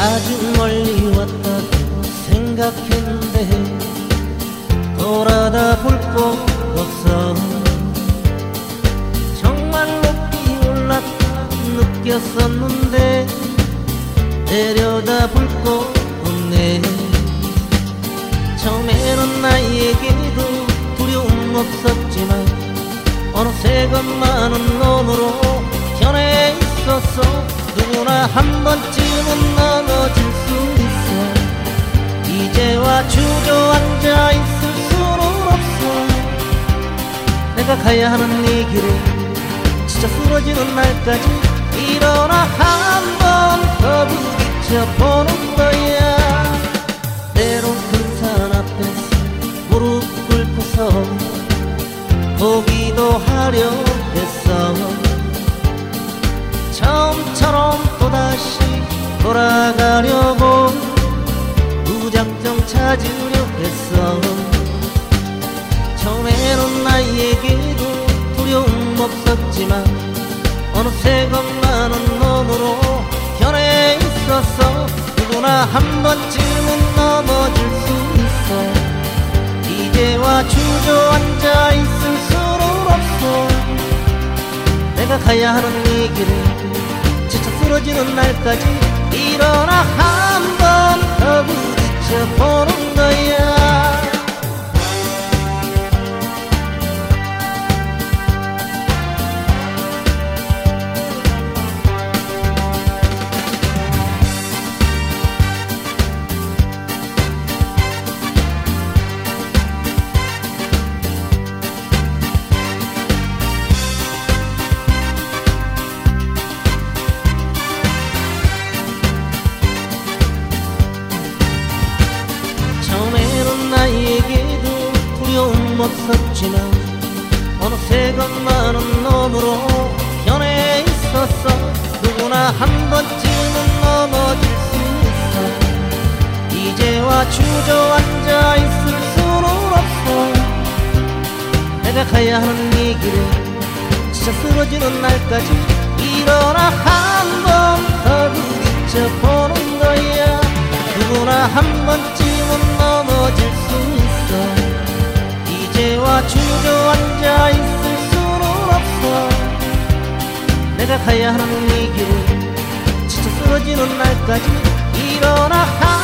아주 멀리 왔다 생각했는데 돌아다 볼 곳 없어. 정말 높이 올랐다 느꼈었는데 내려다 볼 곳 없네. 처음에는 나에게도 두려움 없었지만 어느새 것만은 놈으로 변해 있었어 누구나 한 번쯤 은 넘어질 수 있어. 이제와 주저앉아 있을 수는 없어. 내가 가야 하는 이 길에 진짜 쓰러지는 날까지 일어나 한 번 더 부딪혀 보는 거야 무작정 찾으려 했어. 처음에는 나에게도 두려움 없었지만 어느새 것만은 놈으로 변해 있었어 누구나 한 번쯤은 넘어질 수 있어. 이제와 주저앉아 있을 수는 없어. 내가 가야 하는 이 길에 지쳐 쓰러지는 날까지 일어나 한번더 없었지만 어느새 것만은 놈으로 변해 있었어 누구나 한 번쯤은 넘어질 수 있어. 이제와 주저앉아 있을 수는 없어. 내가 가야 하는 이 길에 진짜 쓰러지는 날까지 일어나 한 번 더 부딪혀 보는 거야. 누구나 한 번쯤 내가 가야 하는 이 길을 지쳐 쓰러지는 날까지 일어나 한